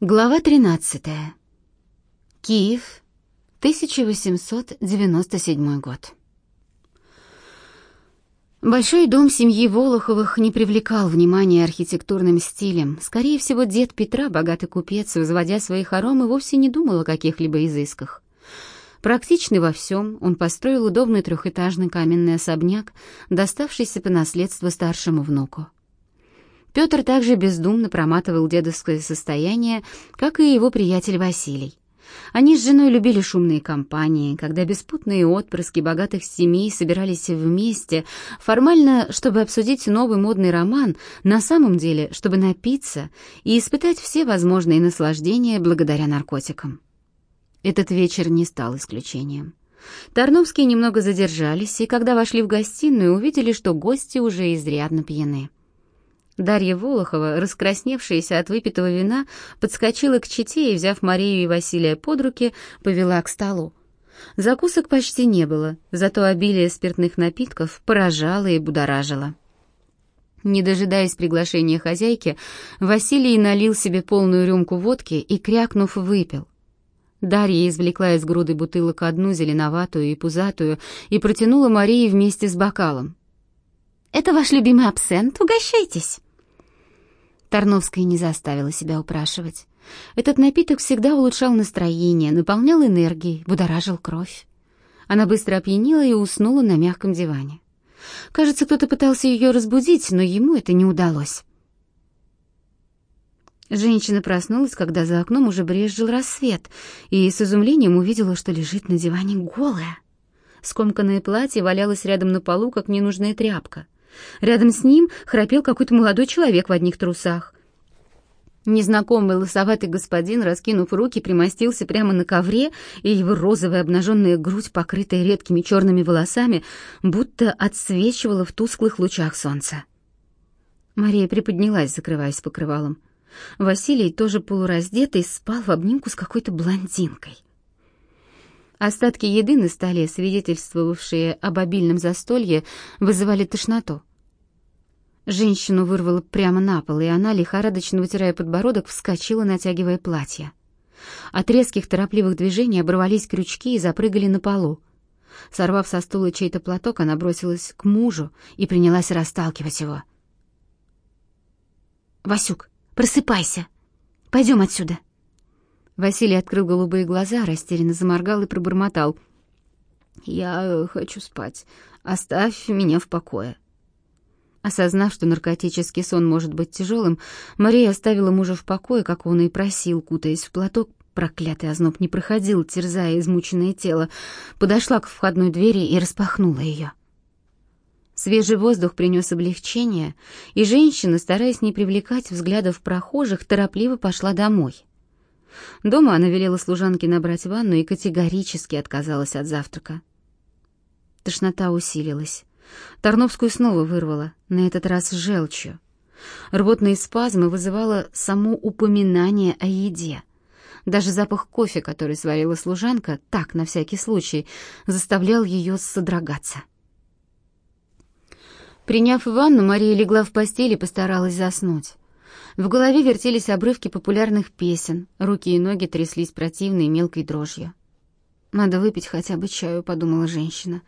Глава 13. Киев, 1897 год. Большой дом семьи Волоховых не привлекал внимания архитектурным стилем. Скорее всего, дед Петра, богатый купец, возводя свои хоромы, вовсе не думал о каких-либо изысках. Практичный во всем, он построил удобный трехэтажный каменный особняк, доставшийся по наследству старшему внуку. Петр также бездумно проматывал дедовское состояние, как и его приятель Василий. Они с женой любили шумные компании, когда беспутные отпрыски богатых семей собирались вместе, формально, чтобы обсудить новый модный роман, на самом деле, чтобы напиться и испытать все возможные наслаждения благодаря наркотикам. Этот вечер не стал исключением. Тарновские немного задержались, и когда вошли в гостиную, увидели, что гости уже изрядно пьяны. Дарья Волохова, раскрасневшаяся от выпитого вина, подскочила к чете и, взяв Марию и Василия под руки, повела к столу. Закусок почти не было, зато обилие спиртных напитков поражало и будоражило. Не дожидаясь приглашения хозяйки, Василий налил себе полную рюмку водки и, крякнув, выпил. Дарья извлекла из груды бутылок одну зеленоватую и пузатую и протянула Марии вместе с бокалом. «Это ваш любимый абсент, угощайтесь!» Тарновская не заставила себя упрашивать. Этот напиток всегда улучшал настроение, наполнял энергией, будоражил кровь. Она быстро опьянела и уснула на мягком диване. Кажется, кто-то пытался ее разбудить, но ему это не удалось. Женщина проснулась, когда за окном уже брезжил рассвет, и с изумлением увидела, что лежит на диване голая. Скомканное платье валялось рядом на полу, как ненужная тряпка. Рядом с ним храпел какой-то молодой человек в одних трусах. Незнакомый лысоватый господин, раскинув руки, примостился прямо на ковре, и его розовая обнаженная грудь, покрытая редкими черными волосами, будто отсвечивала в тусклых лучах солнца. Мария приподнялась, закрываясь покрывалом. Василий, тоже полураздетый, спал в обнимку с какой-то блондинкой. Остатки еды на столе, свидетельствовавшие об обильном застолье, вызывали тошноту. Женщину вырвало прямо на пол, и она, лихорадочно вытирая подбородок, вскочила, натягивая платье. От резких торопливых движений оборвались крючки и запрыгали на полу. Сорвав со стула чей-то платок, она бросилась к мужу и принялась расталкивать его. «Васюк, просыпайся! Пойдем отсюда!» Василий открыл голубые глаза, растерянно заморгал и пробормотал. «Я хочу спать. Оставь меня в покое». Осознав, что наркотический сон может быть тяжелым, Мария оставила мужа в покое, как он и просил, кутаясь в платок. Проклятый озноб не проходил, терзая измученное тело, подошла к входной двери и распахнула ее. Свежий воздух принес облегчение, и женщина, стараясь не привлекать взглядов прохожих, торопливо пошла домой. Дома она велела служанке набрать ванну и категорически отказалась от завтрака. Тошнота усилилась. Тарновскую снова вырвала, на этот раз желчью. Рвотные спазмы вызывало само упоминание о еде. Даже запах кофе, который сварила служанка, так, на всякий случай, заставлял ее содрогаться. Приняв ванну, Мария легла в постель и постаралась заснуть. В голове вертелись обрывки популярных песен, руки и ноги тряслись противной мелкой дрожью. «Надо выпить хотя бы чаю», — подумала женщина.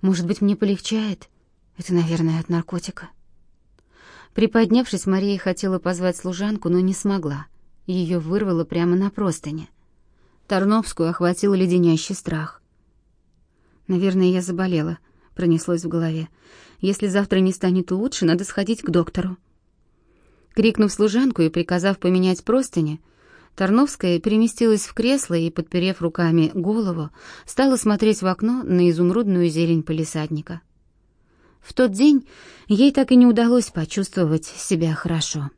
«Может быть, мне полегчает? Это, наверное, от наркотика». Приподнявшись, Мария хотела позвать служанку, но не смогла. Ее вырвало прямо на простыне. Тарновскую охватил леденящий страх. «Наверное, я заболела», — пронеслось в голове. «Если завтра не станет лучше, надо сходить к доктору». Крикнув служанку и приказав поменять простыни, Тарновская переместилась в кресло и, подперев руками голову, стала смотреть в окно на изумрудную зелень полисадника. В тот день ей так и не удалось почувствовать себя хорошо.